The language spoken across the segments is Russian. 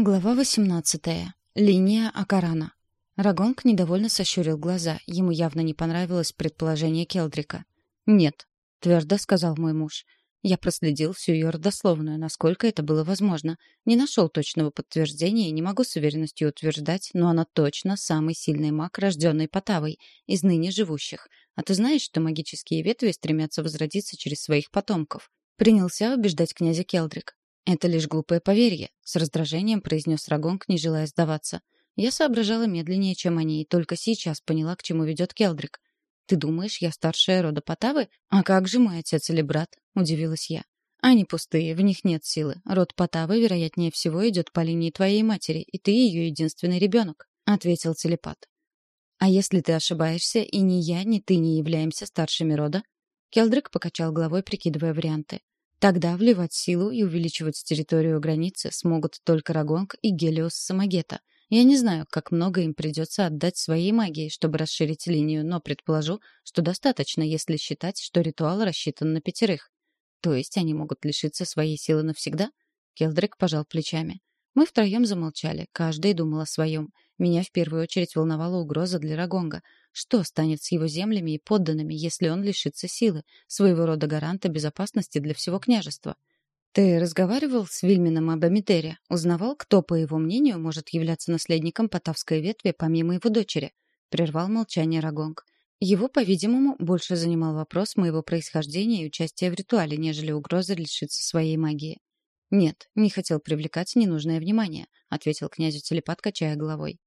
Глава 18. Линия Акарана. Рагонг недовольно сощурил глаза. Ему явно не понравилось предположение Келдрика. «Нет», — твердо сказал мой муж. Я проследил всю ее родословную, насколько это было возможно. Не нашел точного подтверждения и не могу с уверенностью утверждать, но она точно самый сильный маг, рожденный Потавой, из ныне живущих. А ты знаешь, что магические ветви стремятся возродиться через своих потомков? Принялся убеждать князя Келдрик. «Это лишь глупое поверье», — с раздражением произнес Рагонг, не желая сдаваться. Я соображала медленнее, чем они, и только сейчас поняла, к чему ведет Келдрик. «Ты думаешь, я старшая рода Потавы? А как же мой отец или брат?» — удивилась я. «Они пустые, в них нет силы. Род Потавы, вероятнее всего, идет по линии твоей матери, и ты ее единственный ребенок», — ответил телепат. «А если ты ошибаешься, и ни я, ни ты не являемся старшими рода?» Келдрик покачал головой, прикидывая варианты. Тогда вливать силу и увеличивать территорию границы смогут только Рагонг и Гелиос Самагета. Я не знаю, как много им придется отдать своей магии, чтобы расширить линию, но предположу, что достаточно, если считать, что ритуал рассчитан на пятерых. То есть они могут лишиться своей силы навсегда? Келдрик пожал плечами. Мы втроем замолчали, каждый думал о своем. Меня в первую очередь волновала угроза для Рагонга. Что станет с его землями и подданными, если он лишится силы, своего рода гаранта безопасности для всего княжества? Ты разговаривал с Вильмином об Амитере? Узнавал, кто, по его мнению, может являться наследником Потавской ветви помимо его дочери? Прервал молчание Рагонг. Его, по-видимому, больше занимал вопрос моего происхождения и участия в ритуале, нежели угроза лишиться своей магии. «Нет, не хотел привлекать ненужное внимание», — ответил князю телепат, качая головой.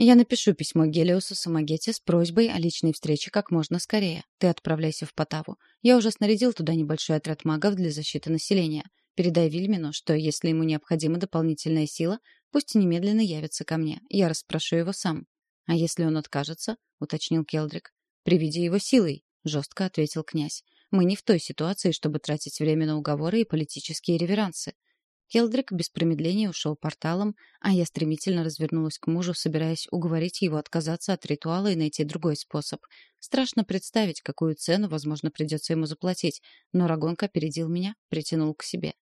Я напишу письмо Гелиосу Самагете с просьбой о личной встрече как можно скорее. Ты отправляйся в Потаву. Я уже снарядил туда небольшой отряд магов для защиты населения. Передай Вильмину, что если ему необходима дополнительная сила, пусть немедленно явится ко мне. Я расспрошу его сам. А если он откажется, уточнил Келдрик. Приведи его силой, жестко ответил князь. Мы не в той ситуации, чтобы тратить время на уговоры и политические реверансы. Келдрик без промедления ушел порталом, а я стремительно развернулась к мужу, собираясь уговорить его отказаться от ритуала и найти другой способ. Страшно представить, какую цену, возможно, придется ему заплатить, но Рагонка опередил меня, притянул к себе.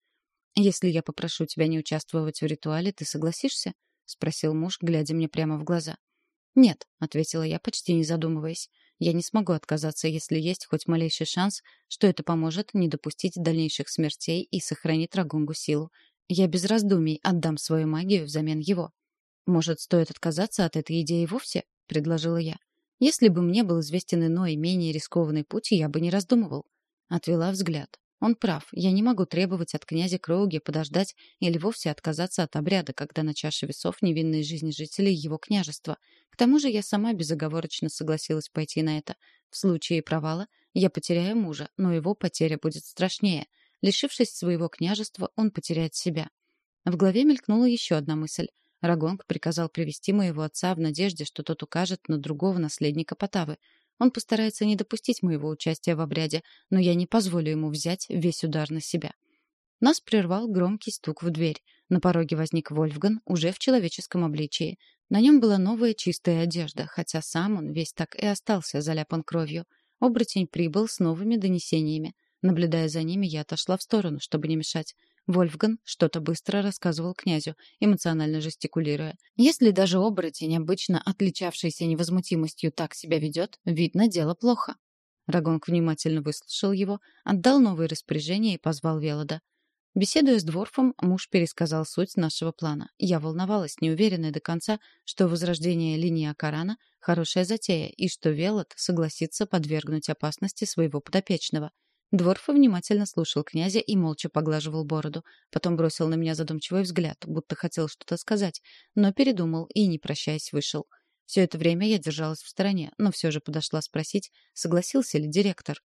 «Если я попрошу тебя не участвовать в ритуале, ты согласишься?» — спросил муж, глядя мне прямо в глаза. «Нет», — ответила я, почти не задумываясь. «Я не смогу отказаться, если есть хоть малейший шанс, что это поможет не допустить дальнейших смертей и сохранит Рагунгу силу. Я без раздумий отдам свою магию взамен его. Может, стоит отказаться от этой идеи вовсе? предложила я. Если бы мне был известен иной, менее рискованный путь, я бы не раздумывал. Отвела взгляд. Он прав. Я не могу требовать от князя Кроуги подождать или вовсе отказаться от обряда, когда на чаше весов невинные жизни жителей его княжества. К тому же я сама безоговорочно согласилась пойти на это. В случае провала я потеряю мужа, но его потеря будет страшнее — Лишившись своего княжества, он потеряет себя. В голове мелькнула еще одна мысль. Рагонг приказал привести моего отца в надежде, что тот укажет на другого наследника Потавы. Он постарается не допустить моего участия в обряде, но я не позволю ему взять весь удар на себя. Нас прервал громкий стук в дверь. На пороге возник Вольфган, уже в человеческом обличии. На нем была новая чистая одежда, хотя сам он весь так и остался заляпан кровью. Оборотень прибыл с новыми донесениями. Наблюдая за ними, я отошла в сторону, чтобы не мешать. Вольфган что-то быстро рассказывал князю, эмоционально жестикулируя. Если даже оборотень, обычно отличавшийся невозмутимостью, так себя ведет, видно, дело плохо. Рагонг внимательно выслушал его, отдал новые распоряжения и позвал Велода. Беседуя с Дворфом, муж пересказал суть нашего плана. Я волновалась, неуверенная до конца, что возрождение линии Акарана — хорошая затея, и что Велод согласится подвергнуть опасности своего подопечного — Дворф внимательно слушал князя и молча поглаживал бороду. Потом бросил на меня задумчивый взгляд, будто хотел что-то сказать, но передумал и, не прощаясь, вышел. Все это время я держалась в стороне, но все же подошла спросить, согласился ли директор.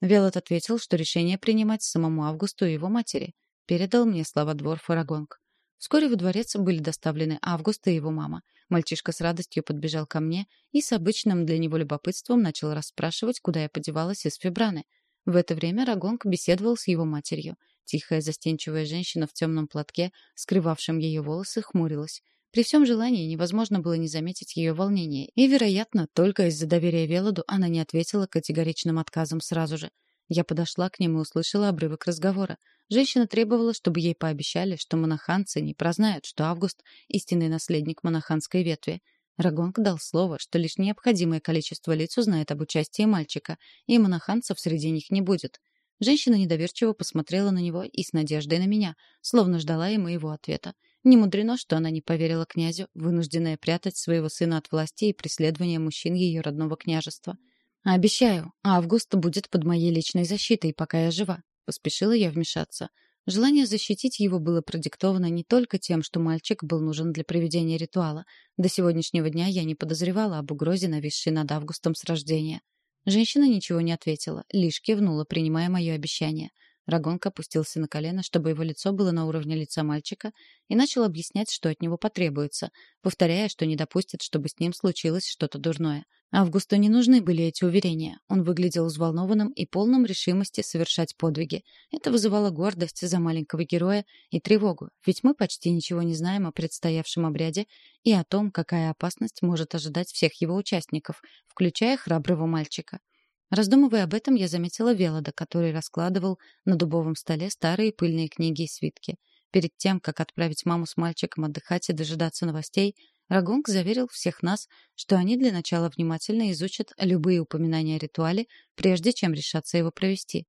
Велот ответил, что решение принимать самому Августу и его матери. Передал мне слова Дворфа Рагонг. Вскоре во дворец были доставлены Август и его мама. Мальчишка с радостью подбежал ко мне и с обычным для него любопытством начал расспрашивать, куда я подевалась из Фибраны — в это время Рагонг беседовал с его матерью. Тихая, застенчивая женщина в темном платке, скрывавшем ее волосы, хмурилась. При всем желании невозможно было не заметить ее волнение, и, вероятно, только из-за доверия Велоду она не ответила категоричным отказом сразу же. Я подошла к нему и услышала обрывок разговора. Женщина требовала, чтобы ей пообещали, что монаханцы не прознают, что Август — истинный наследник монаханской ветви. Рагонг дал слово, что лишь необходимое количество лиц узнает об участии мальчика, и монаханцев среди них не будет. Женщина недоверчиво посмотрела на него и с надеждой на меня, словно ждала и моего ответа. Не мудрено, что она не поверила князю, вынужденная прятать своего сына от власти и преследования мужчин ее родного княжества. «Обещаю, Август будет под моей личной защитой, пока я жива», — поспешила я вмешаться. Желание защитить его было продиктовано не только тем, что мальчик был нужен для проведения ритуала. До сегодняшнего дня я не подозревала об угрозе, нависшей над Августом с рождения. Женщина ничего не ответила, лишь кивнула, принимая мое обещание. Рагонк опустился на колено, чтобы его лицо было на уровне лица мальчика, и начал объяснять, что от него потребуется, повторяя, что не допустит, чтобы с ним случилось что-то дурное. Августу не нужны были эти уверения. Он выглядел взволнованным и полным решимости совершать подвиги. Это вызывало гордость за маленького героя и тревогу, ведь мы почти ничего не знаем о предстоявшем обряде и о том, какая опасность может ожидать всех его участников, включая храброго мальчика. Раздумывая об этом, я заметила Велода, который раскладывал на дубовом столе старые пыльные книги и свитки. Перед тем, как отправить маму с мальчиком отдыхать и дожидаться новостей, Рагонг заверил всех нас, что они для начала внимательно изучат любые упоминания о ритуале, прежде чем решаться его провести.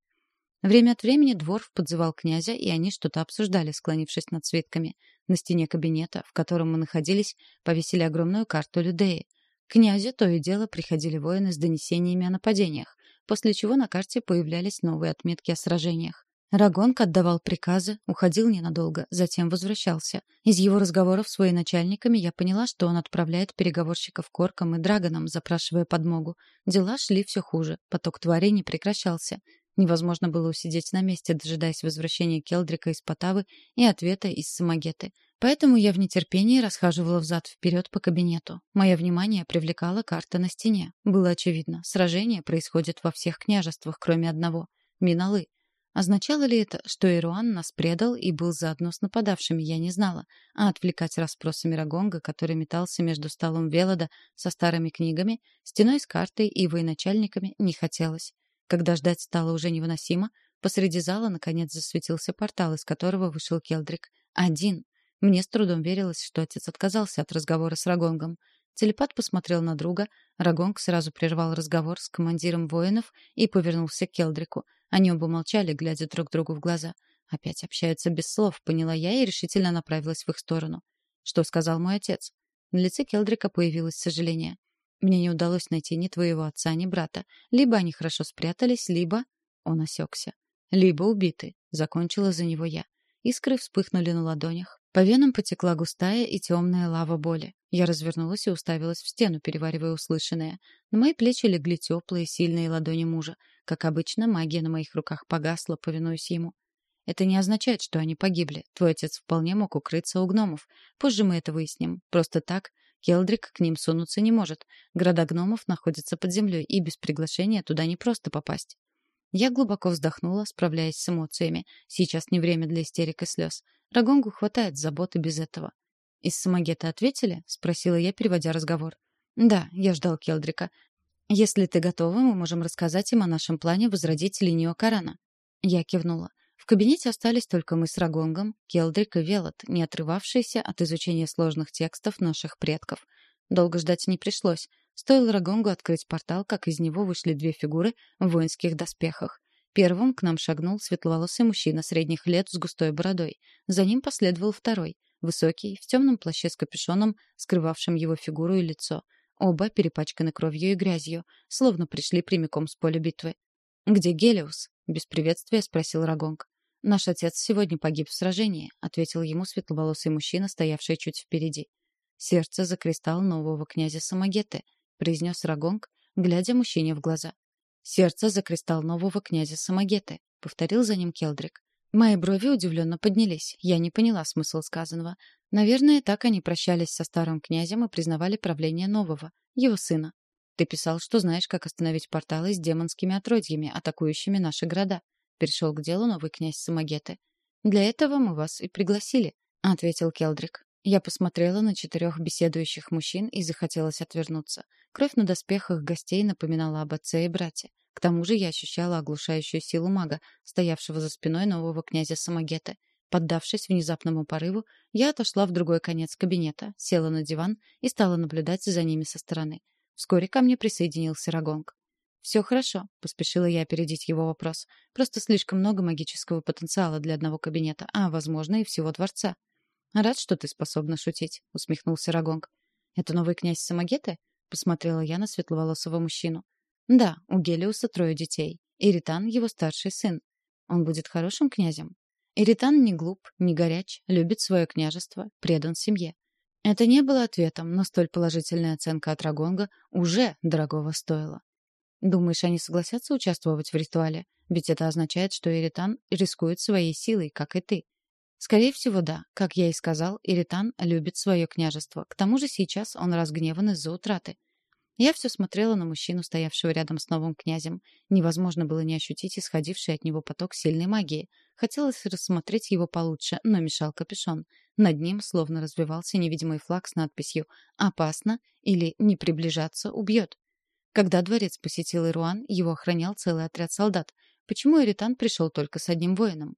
Время от времени Дворф подзывал князя, и они что-то обсуждали, склонившись над свитками. На стене кабинета, в котором мы находились, повесили огромную карту Людеи. Князю то и дело приходили воины с донесениями о нападениях, после чего на карте появлялись новые отметки о сражениях. Рагонг отдавал приказы, уходил ненадолго, затем возвращался. Из его разговоров с военачальниками я поняла, что он отправляет переговорщиков к оркам и драгонам, запрашивая подмогу. Дела шли все хуже, поток тварей не прекращался. Невозможно было усидеть на месте, дожидаясь возвращения Келдрика из Потавы и ответа из Самогеты. Поэтому я в нетерпении расхаживала взад-вперед по кабинету. Мое внимание привлекала карта на стене. Было очевидно, сражение происходит во всех княжествах, кроме одного — Миналы — Означало ли это, что Ируан нас предал и был заодно с нападавшими, я не знала, а отвлекать расспросами Рагонга, который метался между столом Велода со старыми книгами, стеной с картой и военачальниками, не хотелось. Когда ждать стало уже невыносимо, посреди зала наконец засветился портал, из которого вышел Келдрик. Один. Мне с трудом верилось, что отец отказался от разговора с Рагонгом. Телепат посмотрел на друга, Рагонг сразу прервал разговор с командиром воинов и повернулся к Келдрику — они оба молчали, глядя друг другу в глаза. Опять общаются без слов, поняла я и решительно направилась в их сторону. Что сказал мой отец? На лице Келдрика появилось сожаление. Мне не удалось найти ни твоего отца, ни брата. Либо они хорошо спрятались, либо... Он осекся. Либо убиты. Закончила за него я. Искры вспыхнули на ладонях. По венам потекла густая и темная лава боли. Я развернулась и уставилась в стену, переваривая услышанное. На мои плечи легли теплые, сильные ладони мужа. Как обычно, магия на моих руках погасла, повинуясь ему. Это не означает, что они погибли. Твой отец вполне мог укрыться у гномов. Позже мы это выясним. Просто так Келдрик к ним сунуться не может. Города гномов находятся под землей, и без приглашения туда не просто попасть. Я глубоко вздохнула, справляясь с эмоциями. Сейчас не время для истерик и слез. Рагонгу хватает заботы без этого. «Из Самагета ответили?» — спросила я, переводя разговор. «Да, я ждал Келдрика. Если ты готова, мы можем рассказать им о нашем плане возродить линию Корана». Я кивнула. Кабинете остались только мы с Рагонгом, Келдрик и Велот, не отрывавшиеся от изучения сложных текстов наших предков. Долго ждать не пришлось. Стоило Рагонгу открыть портал, как из него вышли две фигуры в воинских доспехах. Первым к нам шагнул светловолосый мужчина средних лет с густой бородой. За ним последовал второй, высокий, в темном плаще с капюшоном, скрывавшим его фигуру и лицо. Оба перепачканы кровью и грязью, словно пришли прямиком с поля битвы. «Где Гелиус?» — без приветствия спросил Рагонг. «Наш отец сегодня погиб в сражении», — ответил ему светловолосый мужчина, стоявший чуть впереди. «Сердце за кристалл нового князя Самагеты», произнес Рагонг, глядя мужчине в глаза. «Сердце за кристалл нового князя Самагеты», — повторил за ним Келдрик. Мои брови удивленно поднялись. Я не поняла смысл сказанного. Наверное, так они прощались со старым князем и признавали правление нового, его сына. «Ты писал, что знаешь, как остановить порталы с демонскими отродьями, атакующими наши города», — перешел к делу новый князь Самагеты. «Для этого мы вас и пригласили», — ответил Келдрик. Я посмотрела на четырех беседующих мужчин и захотелось отвернуться. Кровь на доспехах гостей напоминала об отце и брате. К тому же я ощущала оглушающую силу мага, стоявшего за спиной нового князя Самагеты. Поддавшись внезапному порыву, я отошла в другой конец кабинета, села на диван и стала наблюдать за ними со стороны. Вскоре ко мне присоединился Рагонг. «Все хорошо», — поспешила я опередить его вопрос. «Просто слишком много магического потенциала для одного кабинета, а, возможно, и всего дворца». «Рад, что ты способна шутить», — усмехнулся Рагонг. «Это новый князь Самагеты?» — посмотрела я на светловолосого мужчину. «Да, у Гелиуса трое детей. Иритан — его старший сын. Он будет хорошим князем?» Иритан не глуп, не горяч, любит свое княжество, предан семье. Это не было ответом, но столь положительная оценка от Рагонга уже дорогого стоила. Думаешь, они согласятся участвовать в ритуале? Ведь это означает, что Иритан рискует своей силой, как и ты. Скорее всего, да. Как я и сказал, Иритан любит свое княжество. К тому же сейчас он разгневан из-за утраты. Я все смотрела на мужчину, стоявшего рядом с новым князем. Невозможно было не ощутить исходивший от него поток сильной магии. Хотелось рассмотреть его получше, но мешал капюшон. Над ним словно развивался невидимый флаг с надписью «Опасно» или «Не приближаться убьет». Когда дворец посетил Ируан, его охранял целый отряд солдат. Почему Эритан пришел только с одним воином?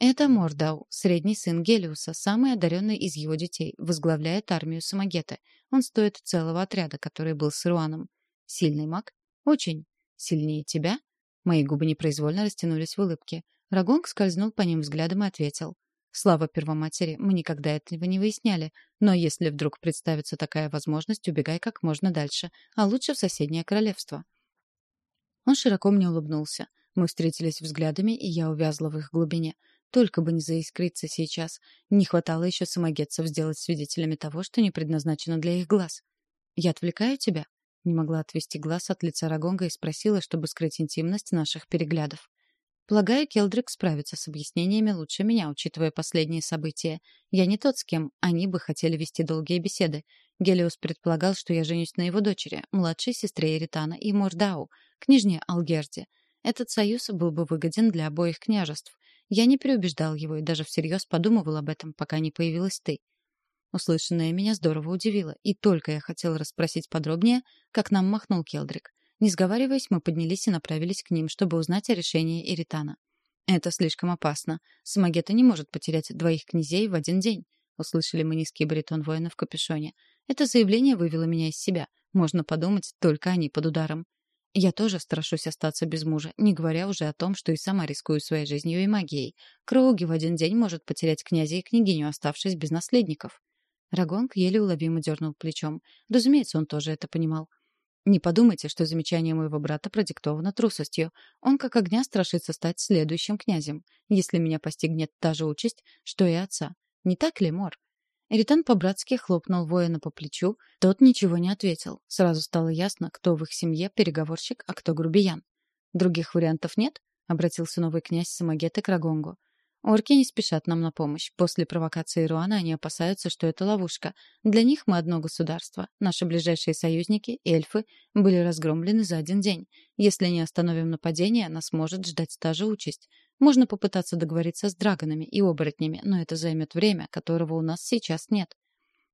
Это Мордау, средний сын Гелиуса, самый одаренный из его детей, возглавляет армию Самагета. Он стоит целого отряда, который был с Ируаном. Сильный маг? Очень. Сильнее тебя? Мои губы непроизвольно растянулись в улыбке. Рагонг скользнул по ним взглядом и ответил. Слава Первоматери, мы никогда этого не выясняли, но если вдруг представится такая возможность, убегай как можно дальше, а лучше в соседнее королевство. Он широко мне улыбнулся. Мы встретились взглядами, и я увязла в их глубине. Только бы не заискриться сейчас. Не хватало еще самогетцев сделать свидетелями того, что не предназначено для их глаз. «Я отвлекаю тебя?» Не могла отвести глаз от лица Рагонга и спросила, чтобы скрыть интимность наших переглядов. Полагаю, Келдрик справится с объяснениями лучше меня, учитывая последние события. Я не тот, с кем они бы хотели вести долгие беседы. Гелиос предполагал, что я женюсь на его дочери, младшей сестре Эритана и Мордау, княжне Алгерде. Этот союз был бы выгоден для обоих княжеств. Я не переубеждал его и даже всерьез подумывал об этом, пока не появилась ты. Услышанное меня здорово удивило, и только я хотел расспросить подробнее, как нам махнул Келдрик. Не сговариваясь, мы поднялись и направились к ним, чтобы узнать о решении Иритана. «Это слишком опасно. Самагета не может потерять двоих князей в один день», — услышали мы низкий баритон воина в капюшоне. Это заявление вывело меня из себя. Можно подумать, только они под ударом. Я тоже страшусь остаться без мужа, не говоря уже о том, что и сама рискую своей жизнью и магией. Кроуги в один день может потерять князя и княгиню, оставшись без наследников. Рагонг еле уловимо дернул плечом. Разумеется, он тоже это понимал. Не подумайте, что замечание моего брата продиктовано трусостью. Он как огня страшится стать следующим князем, если меня постигнет та же участь, что и отца. Не так ли, Мор? Эритан по-братски хлопнул воина по плечу, тот ничего не ответил. Сразу стало ясно, кто в их семье переговорщик, а кто грубиян. «Других вариантов нет?» — обратился новый князь Самагеты к Рагонгу. Орки не спешат нам на помощь. После провокации Руана они опасаются, что это ловушка. Для них мы одно государство. Наши ближайшие союзники, эльфы, были разгромлены за один день. Если не остановим нападение, нас может ждать та же участь. Можно попытаться договориться с драгонами и оборотнями, но это займет время, которого у нас сейчас нет.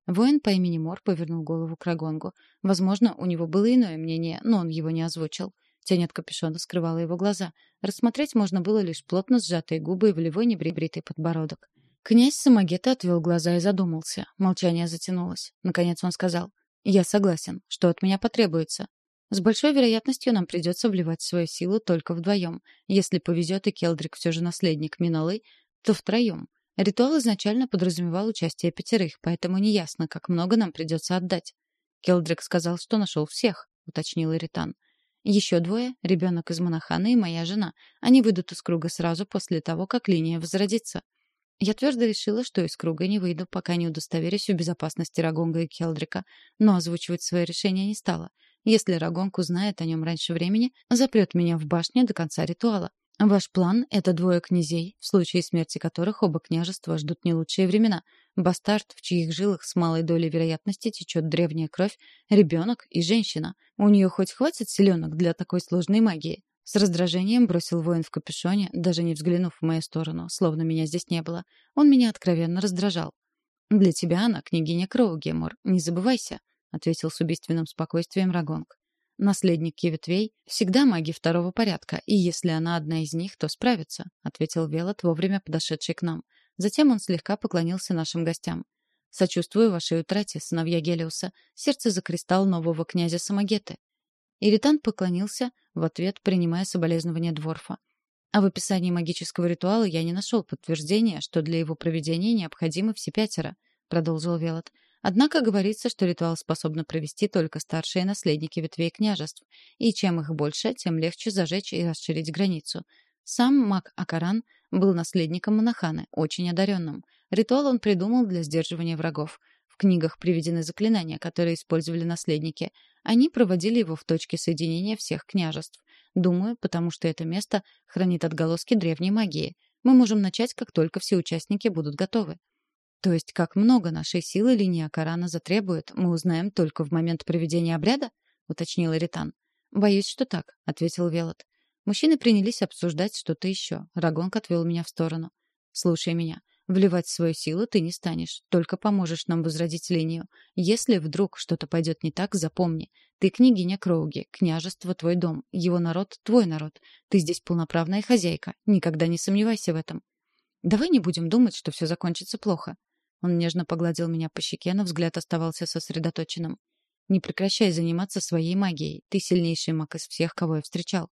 Воин по имени Мор повернул голову к Рагонгу. Возможно, у него было иное мнение, но он его не озвучил. Тень от капюшона скрывала его глаза. Рассмотреть можно было лишь плотно сжатые губы и волевой небритый подбородок. Князь Самагета отвел глаза и задумался. Молчание затянулось. Наконец он сказал. «Я согласен. Что от меня потребуется?» С большой вероятностью нам придется вливать свою силу только вдвоем. Если повезет и Келдрик все же наследник Миналы, то втроем. Ритуал изначально подразумевал участие пятерых, поэтому неясно, как много нам придется отдать. Келдрик сказал, что нашел всех, уточнил Иритан. Еще двое — ребенок из Монахана и моя жена. Они выйдут из круга сразу после того, как линия возродится. Я твердо решила, что из круга не выйду, пока не удостоверюсь в безопасности Рагонга и Келдрика, но озвучивать свое решение не стала. Если Рагонг узнает о нем раньше времени, запрет меня в башне до конца ритуала. Ваш план — это двое князей, в случае смерти которых оба княжества ждут не лучшие времена. Бастард, в чьих жилах с малой долей вероятности течет древняя кровь, ребенок и женщина. У нее хоть хватит силенок для такой сложной магии? С раздражением бросил воин в капюшоне, даже не взглянув в мою сторону, словно меня здесь не было. Он меня откровенно раздражал. «Для тебя она княгиня Кроугемор, не забывайся», — ответил с убийственным спокойствием Рагонг. Наследники ветвей всегда маги второго порядка, и если она одна из них, то справится, ответил Велот, вовремя подошедший к нам. Затем он слегка поклонился нашим гостям. Сочувствую вашей утрате, сыновья Гелиуса, сердце за кристалл нового князя Самогеты. Иритант поклонился, в ответ принимая соболезнования Дворфа. А в описании магического ритуала я не нашел подтверждения, что для его проведения необходимы все пятеро, продолжил Велот. Однако говорится, что ритуал способны провести только старшие наследники ветвей княжеств, и чем их больше, тем легче зажечь и расширить границу. Сам маг Акаран был наследником Монаханы, очень одаренным. Ритуал он придумал для сдерживания врагов. В книгах приведены заклинания, которые использовали наследники. Они проводили его в точке соединения всех княжеств. Думаю, потому что это место хранит отголоски древней магии. Мы можем начать, как только все участники будут готовы. То есть, как много нашей силы линия Корана затребует, мы узнаем только в момент проведения обряда? уточнил Ритан. Боюсь, что так, ответил Велот. Мужчины принялись обсуждать что-то еще. Рагонг отвел меня в сторону. Слушай меня. Вливать свою силу ты не станешь, только поможешь нам возродить линию. Если вдруг что-то пойдет не так, запомни. Ты княгиня Кроуги, княжество твой дом, его народ твой народ. Ты здесь полноправная хозяйка, никогда не сомневайся в этом. Давай не будем думать, что все закончится плохо. Он нежно погладил меня по щеке, но взгляд оставался сосредоточенным. «Не прекращай заниматься своей магией. Ты сильнейший маг из всех, кого я встречал».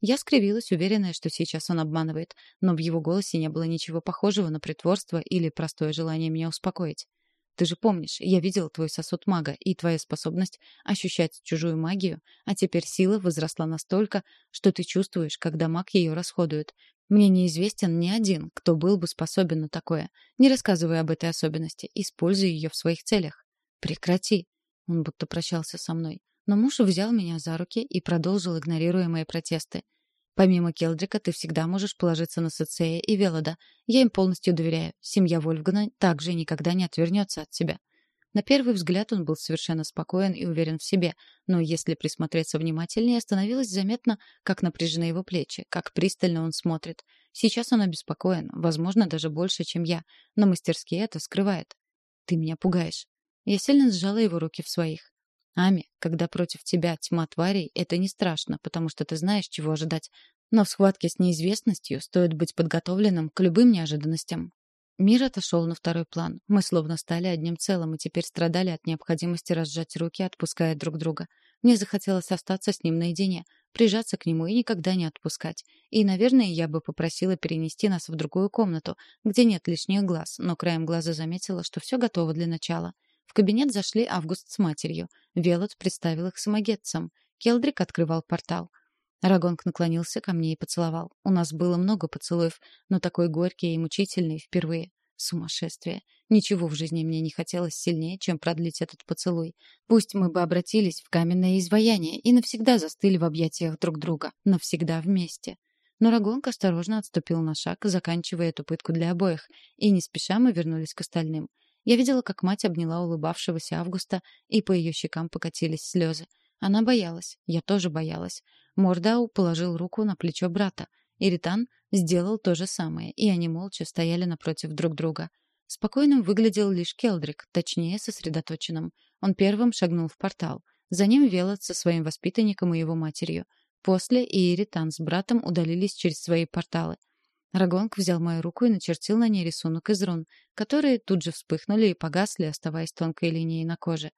Я скривилась, уверенная, что сейчас он обманывает, но в его голосе не было ничего похожего на притворство или простое желание меня успокоить. «Ты же помнишь, я видел твой сосуд мага и твоя способность ощущать чужую магию, а теперь сила возросла настолько, что ты чувствуешь, когда маг ее расходует. Мне неизвестен ни один, кто был бы способен на такое. Не рассказывай об этой особенности, используй ее в своих целях. Прекрати. Он будто прощался со мной. Но муж взял меня за руки и продолжил, игнорируя мои протесты. Помимо Келдрика, ты всегда можешь положиться на Сацея и Велода. Я им полностью доверяю. Семья Вольфгана также никогда не отвернется от тебя. На первый взгляд он был совершенно спокоен и уверен в себе, но если присмотреться внимательнее, становилось заметно, как напряжены его плечи, как пристально он смотрит. Сейчас он обеспокоен, возможно, даже больше, чем я, но мастерски это скрывает. «Ты меня пугаешь». Я сильно сжала его руки в своих. «Ами, когда против тебя тьма тварей, это не страшно, потому что ты знаешь, чего ожидать. Но в схватке с неизвестностью стоит быть подготовленным к любым неожиданностям. Мир отошел на второй план. Мы словно стали одним целым и теперь страдали от необходимости разжать руки, отпуская друг друга. Мне захотелось остаться с ним наедине, прижаться к нему и никогда не отпускать. И, наверное, я бы попросила перенести нас в другую комнату, где нет лишних глаз, но краем глаза заметила, что все готово для начала. В кабинет зашли Август с матерью. Велот представил их самогетцам. Келдрик открывал портал. Рагонг наклонился ко мне и поцеловал. У нас было много поцелуев, но такой горький и мучительный впервые. Сумасшествие. Ничего в жизни мне не хотелось сильнее, чем продлить этот поцелуй. Пусть мы бы обратились в каменное изваяние и навсегда застыли в объятиях друг друга. Навсегда вместе. Но Рагонг осторожно отступил на шаг, заканчивая эту пытку для обоих, и не спеша мы вернулись к остальным. Я видела, как мать обняла улыбавшегося Августа, и по ее щекам покатились слезы. Она боялась, я тоже боялась. Мордау положил руку на плечо брата. Иритан сделал то же самое, и они молча стояли напротив друг друга. Спокойным выглядел лишь Келдрик, точнее, сосредоточенным. Он первым шагнул в портал. За ним Велот со своим воспитанником и его матерью. После и Иритан с братом удалились через свои порталы. Рагонг взял мою руку и начертил на ней рисунок из рун, которые тут же вспыхнули и погасли, оставаясь тонкой линией на коже.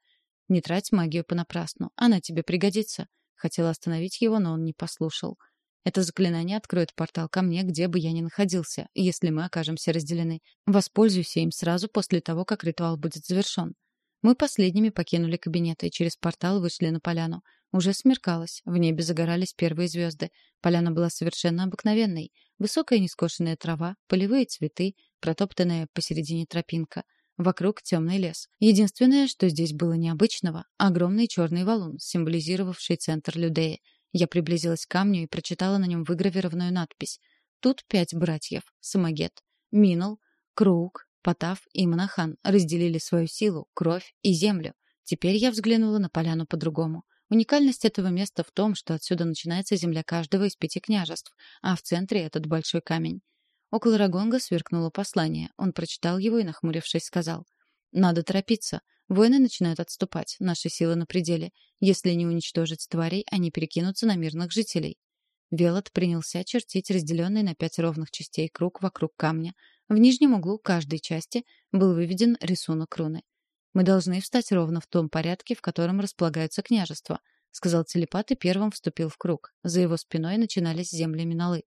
Не трать магию понапрасну, она тебе пригодится. Хотела остановить его, но он не послушал. Это заклинание откроет портал ко мне, где бы я ни находился, если мы окажемся разделены. Воспользуйся им сразу после того, как ритуал будет завершен. Мы последними покинули кабинет и через портал вышли на поляну. Уже смеркалось, в небе загорались первые звезды. Поляна была совершенно обыкновенной. Высокая нескошенная трава, полевые цветы, протоптанная посередине тропинка — Вокруг темный лес. Единственное, что здесь было необычного — огромный черный валун, символизировавший центр Людеи. Я приблизилась к камню и прочитала на нем выгравированную надпись. Тут пять братьев — Самогет, Минул, Круг, Потав и Монахан разделили свою силу, кровь и землю. Теперь я взглянула на поляну по-другому. Уникальность этого места в том, что отсюда начинается земля каждого из пяти княжеств, а в центре этот большой камень. Около Рагонга сверкнуло послание. Он прочитал его и, нахмурившись, сказал. «Надо торопиться. Воины начинают отступать, наши силы на пределе. Если не уничтожить тварей, они перекинутся на мирных жителей. Велот принялся чертить разделенный на пять ровных частей круг вокруг камня. В нижнем углу каждой части был выведен рисунок руны. «Мы должны встать ровно в том порядке, в котором располагаются княжества», сказал телепат и первым вступил в круг. За его спиной начинались земли Миналы.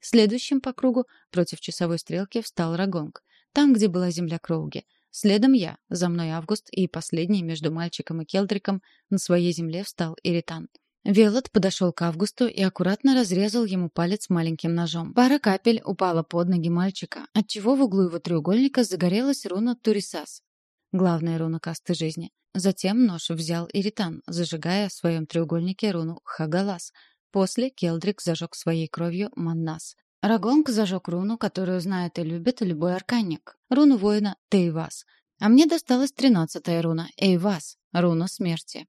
Следующим по кругу против часовой стрелки встал Рагонг. Там, где была земля Кроуги. Следом я, за мной Август и последний между мальчиком и Келдриком на своей земле встал Иритан. Велот подошел к Августу и аккуратно разрезал ему палец маленьким ножом. Пара капель упала под ноги мальчика, отчего в углу его треугольника загорелась руна Турисас. Главная руна касты жизни. Затем нож взял Иритан, зажигая в своем треугольнике руну Хагалас. После Келдрик зажег своей кровью Маннас. Рагонг зажег руну, которую знает и любит любой арканник. Руну воина Тейвас. А мне досталась тринадцатая руна Эйвас, руна смерти.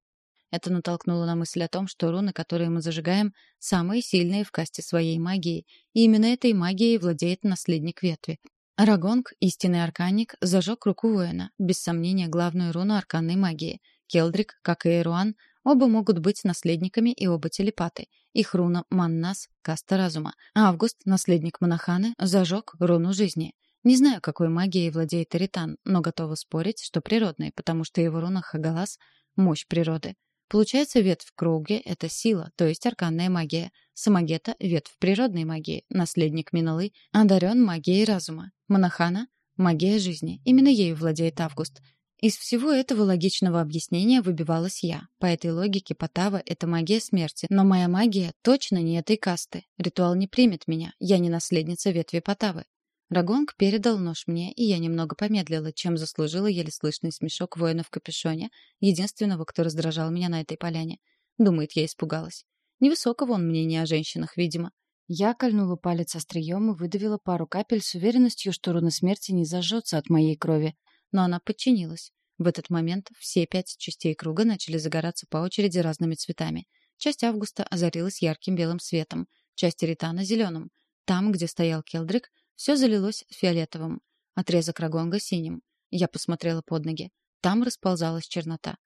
Это натолкнуло на мысль о том, что руны, которые мы зажигаем, самые сильные в касте своей магии, и именно этой магией владеет наследник ветви. Арагонг, истинный арканник, зажег руку воина, без сомнения главную руну арканной магии. Келдрик, как и Эруан, оба могут быть наследниками и оба телепаты. Их руна Маннас — каста разума. Август, наследник Монаханы, зажег руну жизни. Не знаю, какой магией владеет Эритан, но готова спорить, что природной, потому что его руна Хагалас — мощь природы. Получается, ветвь круги — это сила, то есть арканная магия. Самагета — ветвь природной магии. Наследник Миналы одарен магией разума. Монахана — магия жизни. Именно ею владеет Август. Из всего этого логичного объяснения выбивалась я. По этой логике Потава — это магия смерти. Но моя магия точно не этой касты. Ритуал не примет меня. Я не наследница ветви Потавы. Рагонг передал нож мне, и я немного помедлила, чем заслужила еле слышный смешок воина в капюшоне, единственного, кто раздражал меня на этой поляне. Думает, я испугалась. Невысокого он мнения о женщинах, видимо. Я кольнула палец острием и выдавила пару капель с уверенностью, что руна смерти не зажжется от моей крови. Но она подчинилась. В этот момент все пять частей круга начали загораться по очереди разными цветами. Часть Августа озарилась ярким белым светом, часть Ритана — зеленым. Там, где стоял Келдрик, все залилось фиолетовым. Отрезок Рагонга — синим. Я посмотрела под ноги. Там расползалась чернота.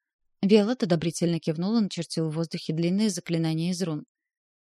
Велот одобрительно кивнул и начертил в воздухе длинные заклинания из рун.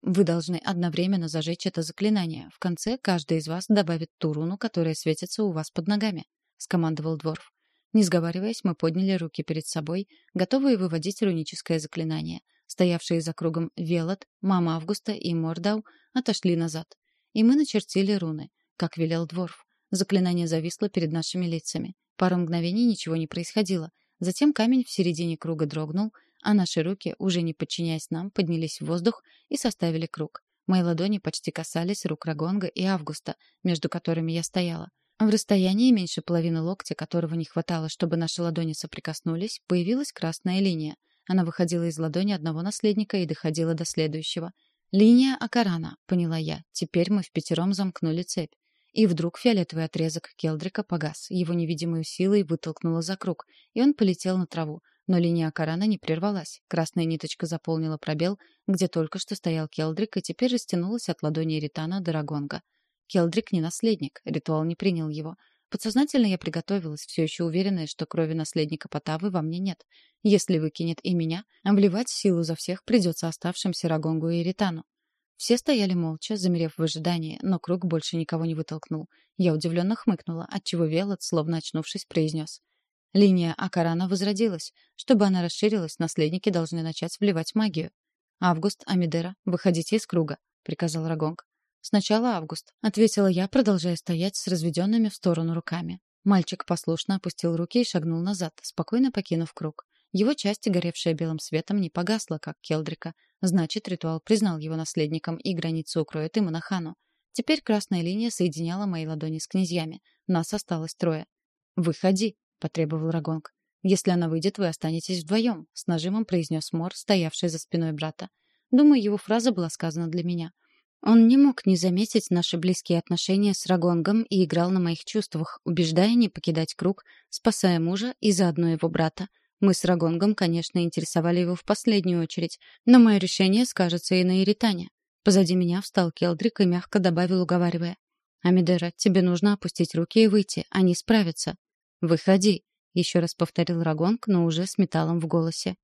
Вы должны одновременно зажечь это заклинание. В конце каждый из вас добавит ту руну, которая светится у вас под ногами», — скомандовал Дворф. Не сговариваясь, мы подняли руки перед собой, готовые выводить руническое заклинание. Стоявшие за кругом Велот, Мама Августа и Мордау отошли назад. И мы начертили руны как велел Дворф. Заклинание зависло перед нашими лицами. Пару мгновений ничего не происходило. Затем камень в середине круга дрогнул, а наши руки, уже не подчиняясь нам, поднялись в воздух и составили круг. Мои ладони почти касались рук Рагонга и Августа, между которыми я стояла. В расстоянии меньше половины локтя, которого не хватало, чтобы наши ладони соприкоснулись, появилась красная линия. Она выходила из ладони одного наследника и доходила до следующего. «Линия Акарана», — поняла я. Теперь мы в пятером замкнули цепь. И вдруг фиолетовый отрезок Келдрика погас. Его невидимую силой вытолкнуло за круг, и он полетел на траву. Но линия Корана не прервалась. Красная ниточка заполнила пробел, где только что стоял Келдрик, и теперь растянулась от ладони Ритана до Рагонга. Келдрик не наследник, ритуал не принял его. Подсознательно я приготовилась, все еще уверенная, что крови наследника Потавы во мне нет. Если выкинет и меня, вливать силу за всех придется оставшимся Рагонгу и Ритану. Все стояли молча, замерев в ожидании, но круг больше никого не вытолкнул. Я удивленно хмыкнула, отчего Велот, словно очнувшись, произнес. Линия Акарана возродилась. Чтобы она расширилась, наследники должны начать вливать магию. «Август, Амидера, выходите из круга», — приказал Рагонг. «Сначала Август», — ответила я, продолжая стоять с разведенными в сторону руками. Мальчик послушно опустил руки и шагнул назад, спокойно покинув круг. Его часть, горевшая белым светом, не погасла, как Келдрика. Значит, ритуал признал его наследником, и границу укроет и Монахану. Теперь красная линия соединяла мои ладони с князьями. Нас осталось трое. «Выходи», — потребовал Рагонг. «Если она выйдет, вы останетесь вдвоем», — с нажимом произнес Мор, стоявший за спиной брата. Думаю, его фраза была сказана для меня. Он не мог не заметить наши близкие отношения с Рагонгом и играл на моих чувствах, убеждая не покидать круг, спасая мужа и заодно его брата. Мы с Рагонгом, конечно, интересовали его в последнюю очередь, но мое решение скажется и на Иритане. Позади меня встал Келдрик и мягко добавил, уговаривая. «Амидера, тебе нужно опустить руки и выйти, они справятся». «Выходи», — еще раз повторил Рагонг, но уже с металлом в голосе.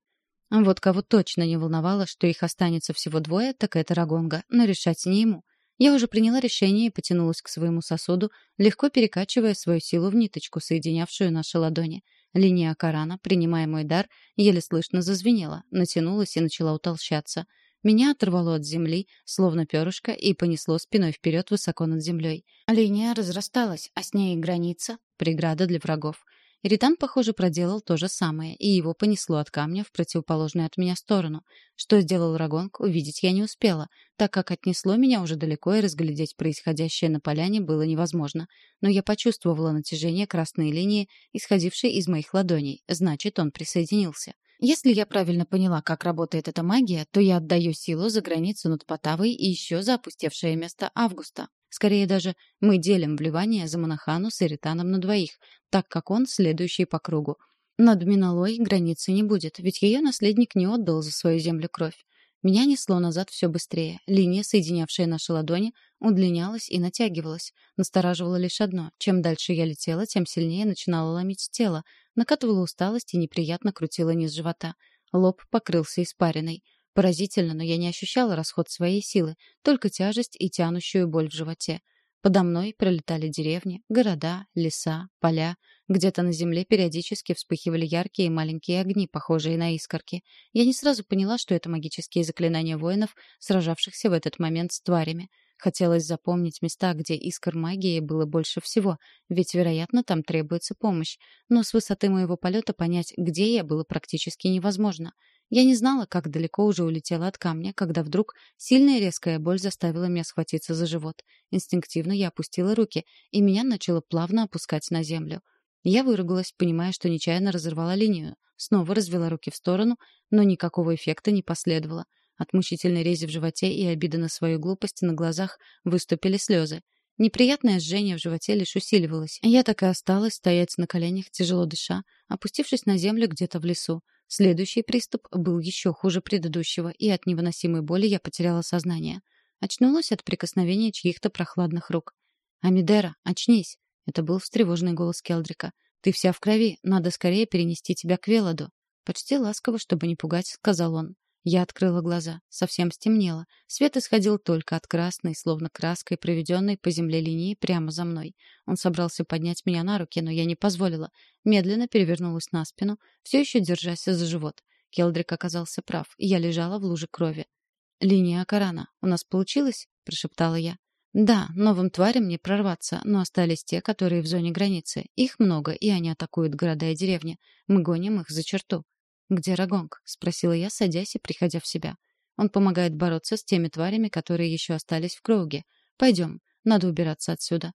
Вот кого точно не волновало, что их останется всего двое, так это Рагонга, но решать не ему. Я уже приняла решение и потянулась к своему сосуду, легко перекачивая свою силу в ниточку, соединявшую наши ладони. Линия Корана, принимая мой дар, еле слышно зазвенела, натянулась и начала утолщаться. Меня оторвало от земли, словно перышко, и понесло спиной вперед высоко над землей. Линия разрасталась, а с ней граница — преграда для врагов. Ритан, похоже, проделал то же самое, и его понесло от камня в противоположную от меня сторону. Что сделал Рагонг, увидеть я не успела, так как отнесло меня уже далеко, и разглядеть происходящее на поляне было невозможно. Но я почувствовала натяжение красной линии, исходившей из моих ладоней, значит, он присоединился. Если я правильно поняла, как работает эта магия, то я отдаю силу за границу над Потавой и еще за опустевшее место Августа. Скорее даже мы делим вливание за Монахану с Эританом на двоих, так как он следующий по кругу. Над Миналой границы не будет, ведь ее наследник не отдал за свою землю кровь. Меня несло назад все быстрее. Линия, соединявшая наши ладони, удлинялась и натягивалась. Настораживало лишь одно. Чем дальше я летела, тем сильнее начинало ломить тело. Накатывала усталость и неприятно крутила низ живота. Лоб покрылся испариной. Поразительно, но я не ощущала расход своей силы, только тяжесть и тянущую боль в животе. Подо мной пролетали деревни, города, леса, поля. Где-то на земле периодически вспыхивали яркие и маленькие огни, похожие на искорки. Я не сразу поняла, что это магические заклинания воинов, сражавшихся в этот момент с тварями. Хотелось запомнить места, где искр магии было больше всего, ведь, вероятно, там требуется помощь. Но с высоты моего полета понять, где я, было практически невозможно. Я не знала, как далеко уже улетела от камня, когда вдруг сильная резкая боль заставила меня схватиться за живот. Инстинктивно я опустила руки, и меня начало плавно опускать на землю. Я выругалась, понимая, что нечаянно разорвала линию. Снова развела руки в сторону, но никакого эффекта не последовало. От мучительной рези в животе и обиды на свою глупость на глазах выступили слезы. Неприятное жжение в животе лишь усиливалось. Я так и осталась стоять на коленях, тяжело дыша, опустившись на землю где-то в лесу. Следующий приступ был еще хуже предыдущего, и от невыносимой боли я потеряла сознание. Очнулась от прикосновения чьих-то прохладных рук. «Амидера, очнись!» — это был встревоженный голос Келдрика. «Ты вся в крови, надо скорее перенести тебя к Велоду». Почти ласково, чтобы не пугать, сказал он. Я открыла глаза. Совсем стемнело. Свет исходил только от красной, словно краской, проведенной по земле линии прямо за мной. Он собрался поднять меня на руки, но я не позволила. Медленно перевернулась на спину, все еще держась за живот. Келдрик оказался прав, и я лежала в луже крови. «Линия Акарана. У нас получилось?» — прошептала я. «Да, новым тварям не прорваться, но остались те, которые в зоне границы. Их много, и они атакуют города и деревни. Мы гоним их за черту. «Где Рагонг?» — спросила я, садясь и приходя в себя. «Он помогает бороться с теми тварями, которые еще остались в круге. Пойдем, надо убираться отсюда».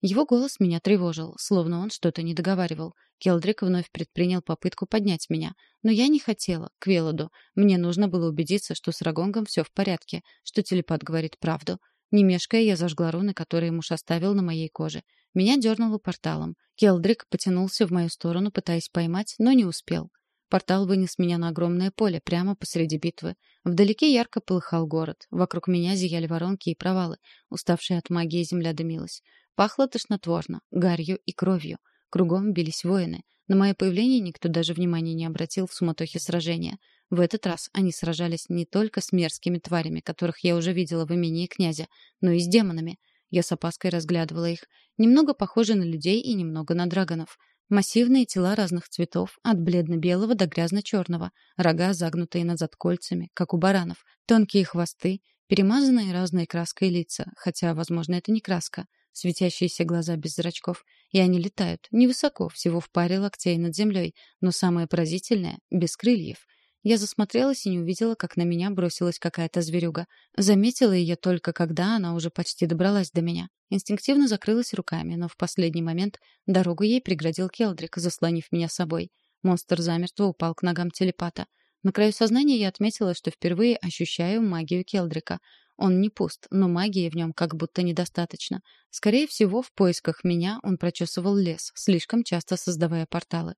Его голос меня тревожил, словно он что-то не договаривал. Келдрик вновь предпринял попытку поднять меня. Но я не хотела, к Велоду. Мне нужно было убедиться, что с Рагонгом все в порядке, что телепат говорит правду. Не мешкая, я зажгла руны, которые муж оставил на моей коже. Меня дернуло порталом. Келдрик потянулся в мою сторону, пытаясь поймать, но не успел. Портал вынес меня на огромное поле, прямо посреди битвы. Вдалеке ярко полыхал город. Вокруг меня зияли воронки и провалы. Уставшая от магии земля дымилась. Пахло тошнотворно, гарью и кровью. Кругом бились воины. На мое появление никто даже внимания не обратил в суматохе сражения. В этот раз они сражались не только с мерзкими тварями, которых я уже видела в имении князя, но и с демонами. Я с опаской разглядывала их. Немного похожи на людей и немного на драгонов. Массивные тела разных цветов, от бледно-белого до грязно-черного, рога, загнутые назад кольцами, как у баранов, тонкие хвосты, перемазанные разной краской лица, хотя, возможно, это не краска, светящиеся глаза без зрачков, и они летают, невысоко, всего в паре локтей над землей, но самое поразительное — без крыльев — я засмотрелась и не увидела, как на меня бросилась какая-то зверюга. Заметила ее только когда она уже почти добралась до меня. Инстинктивно закрылась руками, но в последний момент дорогу ей преградил Келдрик, заслонив меня собой. Монстр замертво упал к ногам телепата. На краю сознания я отметила, что впервые ощущаю магию Келдрика. Он не пуст, но магии в нем как будто недостаточно. Скорее всего, в поисках меня он прочесывал лес, слишком часто создавая порталы.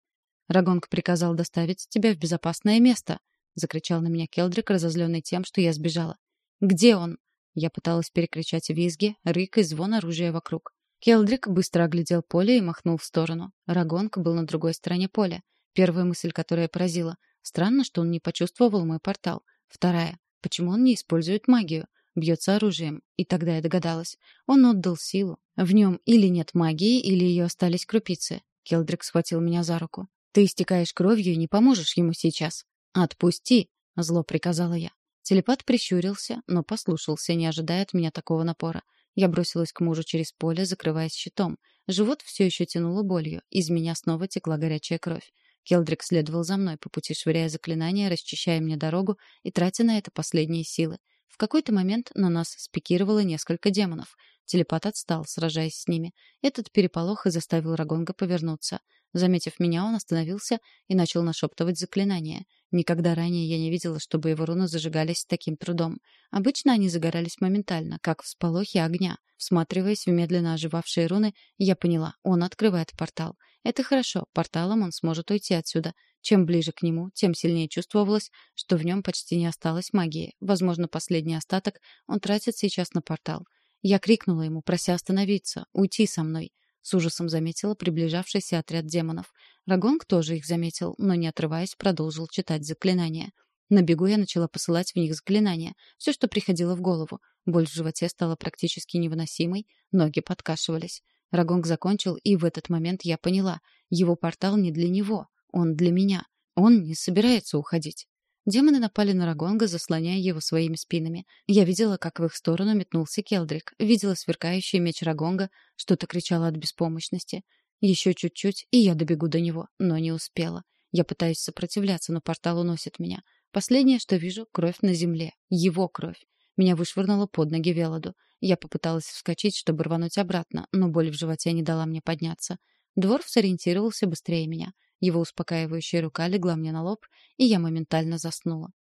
Рагонг приказал доставить тебя в безопасное место, закричал на меня Келдрик, разозленный тем, что я сбежала. Где он? Я пыталась перекричать визги, рык и звон оружия вокруг. Келдрик быстро оглядел поле и махнул в сторону. Рагонг был на другой стороне поля. Первая мысль, которая поразила. Странно, что он не почувствовал мой портал. Вторая. Почему он не использует магию? Бьется оружием. И тогда я догадалась. Он отдал силу. В нем или нет магии, или ее остались крупицы. Келдрик схватил меня за руку. «Ты истекаешь кровью и не поможешь ему сейчас». «Отпусти!» — зло приказала я. Телепат прищурился, но послушался, не ожидая от меня такого напора. Я бросилась к мужу через поле, закрываясь щитом. Живот все еще тянуло болью. Из меня снова текла горячая кровь. Келдрик следовал за мной, по пути швыряя заклинания, расчищая мне дорогу и тратя на это последние силы. В какой-то момент на нас спикировало несколько демонов. Телепат отстал, сражаясь с ними. Этот переполох и заставил Рагонга повернуться. Заметив меня, он остановился и начал нашептывать заклинания. Никогда ранее я не видела, чтобы его руны зажигались с таким трудом. Обычно они загорались моментально, как всполохи огня. Всматриваясь в медленно оживавшие руны, я поняла, он открывает портал. Это хорошо, порталом он сможет уйти отсюда. Чем ближе к нему, тем сильнее чувствовалось, что в нем почти не осталось магии. Возможно, последний остаток он тратит сейчас на портал. Я крикнула ему, прося остановиться, уйти со мной. С ужасом заметила приближавшийся отряд демонов. Рагонг тоже их заметил, но, не отрываясь, продолжил читать заклинания. На бегу я начала посылать в них заклинания. Все, что приходило в голову. Боль в животе стала практически невыносимой, ноги подкашивались. Рагонг закончил, и в этот момент я поняла. Его портал не для него. Он для меня. Он не собирается уходить. Демоны напали на Рагонга, заслоняя его своими спинами. Я видела, как в их сторону метнулся Келдрик. Видела сверкающий меч Рагонга, что-то кричало от беспомощности. Еще чуть-чуть, и я добегу до него, но не успела. Я пытаюсь сопротивляться, но портал уносит меня. Последнее, что вижу — кровь на земле. Его кровь. Меня вышвырнуло под ноги Велоду. Я попыталась вскочить, чтобы рвануть обратно, но боль в животе не дала мне подняться. Дворф сориентировался быстрее меня. Его успокаивающая рука легла мне на лоб, и я моментально заснула.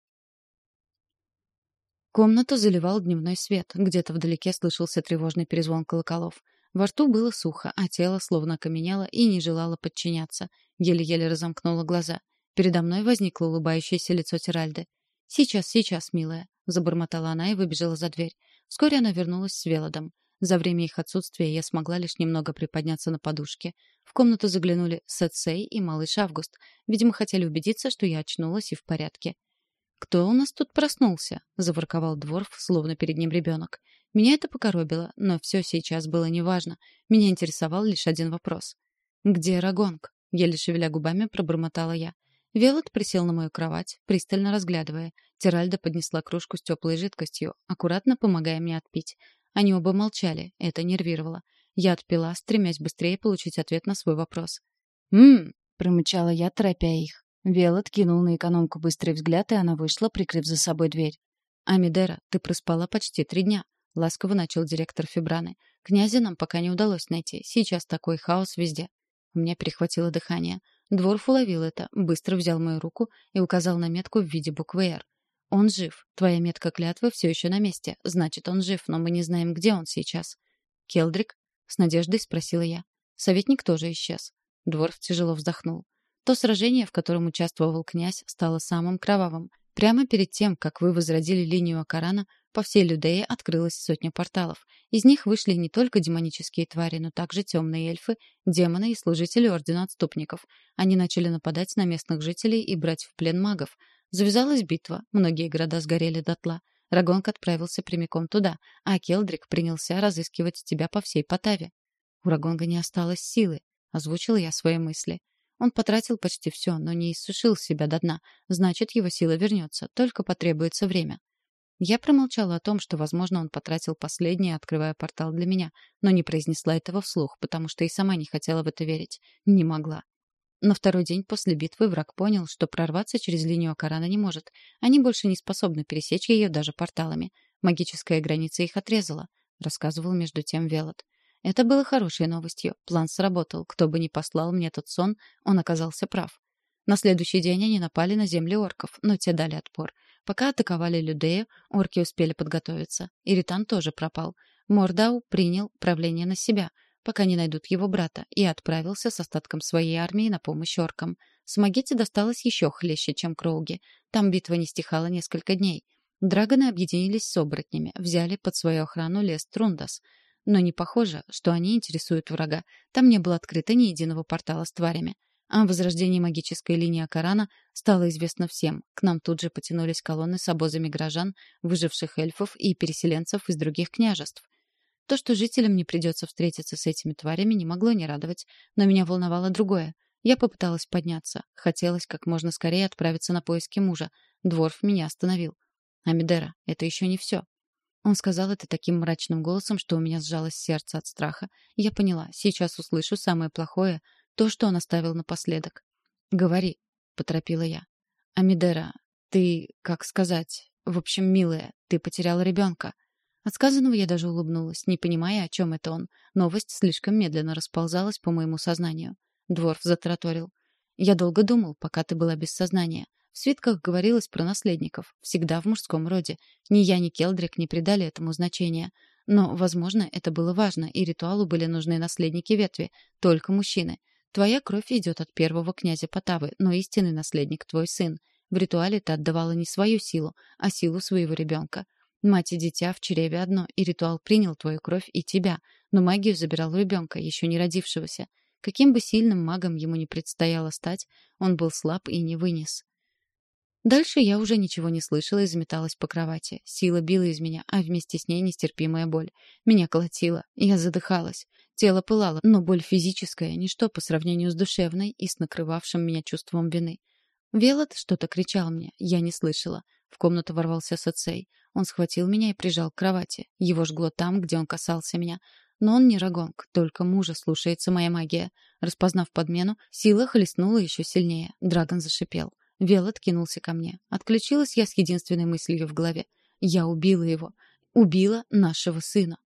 Комнату заливал дневной свет. Где-то вдалеке слышался тревожный перезвон колоколов. Во рту было сухо, а тело словно окаменело и не желало подчиняться. Еле-еле разомкнула глаза. Передо мной возникло улыбающееся лицо Тиральды. «Сейчас, сейчас, милая», — забормотала она и выбежала за дверь. Вскоре она вернулась с Велодом. За время их отсутствия я смогла лишь немного приподняться на подушке. В комнату заглянули Сетсей и малыш Август. Видимо, хотели убедиться, что я очнулась и в порядке. «Кто у нас тут проснулся?» — заворковал Дворф, словно перед ним ребенок. Меня это покоробило, но все сейчас было неважно. Меня интересовал лишь один вопрос. «Где Рагонг?» — еле шевеля губами пробормотала я. Велот присел на мою кровать, пристально разглядывая. Тиральда поднесла кружку с теплой жидкостью, аккуратно помогая мне отпить. Они оба молчали, это нервировало. Я отпила, стремясь быстрее получить ответ на свой вопрос. «М-м-м», промычала я, торопя их. Велот кинул на экономку быстрый взгляд, и она вышла, прикрыв за собой дверь. «Амидера, ты проспала почти три дня», — ласково начал директор Фибраны. «Князя нам пока не удалось найти. Сейчас такой хаос везде». У меня перехватило дыхание. Дворф уловил это, быстро взял мою руку и указал на метку в виде буквы «Р». «Он жив. Твоя метка клятвы все еще на месте. Значит, он жив, но мы не знаем, где он сейчас». «Келдрик?» — с надеждой спросила я. Советник тоже исчез. Дворф тяжело вздохнул. То сражение, в котором участвовал князь, стало самым кровавым. Прямо перед тем, как вы возродили линию Акарана, по всей Людее открылась сотня порталов. Из них вышли не только демонические твари, но также темные эльфы, демоны и служители Ордена Отступников. Они начали нападать на местных жителей и брать в плен магов. Завязалась битва, многие города сгорели дотла. Рагонг отправился прямиком туда, а Келдрик принялся разыскивать тебя по всей Потаве. У Рагонга не осталось силы, озвучил я свои мысли. Он потратил почти все, но не иссушил себя до дна. Значит, его сила вернется, только потребуется время. Я промолчала о том, что, возможно, он потратил последнее, открывая портал для меня, но не произнесла этого вслух, потому что и сама не хотела в это верить. Не могла. На второй день после битвы враг понял, что прорваться через линию Акарана не может. Они больше не способны пересечь ее даже порталами. Магическая граница их отрезала, рассказывал между тем Велот. Это было хорошей новостью. План сработал. Кто бы ни послал мне тот сон, он оказался прав. На следующий день они напали на земли орков, но те дали отпор. Пока атаковали Людею, орки успели подготовиться. Иритан тоже пропал. Мордау принял правление на себя — пока не найдут его брата, и отправился с остатком своей армии на помощь оркам. Смагете досталось еще хлеще, чем Кроуги. Там битва не стихала несколько дней. Драгоны объединились с оборотнями, взяли под свою охрану лес Трундас. Но не похоже, что они интересуют врага. Там не было открыто ни единого портала с тварями. О возрождении магической линии Акарана стало известно всем. К нам тут же потянулись колонны с обозами горожан, выживших эльфов и переселенцев из других княжеств. То, что жителям не придется встретиться с этими тварями, не могло не радовать, но меня волновало другое. Я попыталась подняться. Хотелось как можно скорее отправиться на поиски мужа. Дворф меня остановил. «Амидера, это еще не все». Он сказал это таким мрачным голосом, что у меня сжалось сердце от страха. Я поняла, сейчас услышу самое плохое, то, что он оставил напоследок. «Говори», — поторопила я. «Амидера, ты, как сказать, в общем, милая, ты потеряла ребенка». От сказанного я даже улыбнулась, не понимая, о чем это он. Новость слишком медленно расползалась по моему сознанию. Дворф затраторил. «Я долго думал, пока ты была без сознания. В свитках говорилось про наследников, всегда в мужском роде. Ни я, ни Келдрик не придали этому значения. Но, возможно, это было важно, и ритуалу были нужны наследники ветви, только мужчины. Твоя кровь идет от первого князя Потавы, но истинный наследник твой сын. В ритуале ты отдавала не свою силу, а силу своего ребенка. Мать и дитя в чреве одно, и ритуал принял твою кровь и тебя, но магию забирал ребенка, еще не родившегося. Каким бы сильным магом ему не предстояло стать, он был слаб и не вынес. Дальше я уже ничего не слышала и заметалась по кровати. Сила била из меня, а вместе с ней нестерпимая боль. Меня колотило, я задыхалась. Тело пылало, но боль физическая — ничто по сравнению с душевной и с накрывавшим меня чувством вины. Велот что-то кричал мне, я не слышала. В комнату ворвался Сацей. Он схватил меня и прижал к кровати. Его жгло там, где он касался меня. Но он не Рагонг, только мужа слушается моя магия. Распознав подмену, сила хлестнула еще сильнее. Драгон зашипел. Велот кинулся ко мне. Отключилась я с единственной мыслью в голове. Я убила его. Убила нашего сына.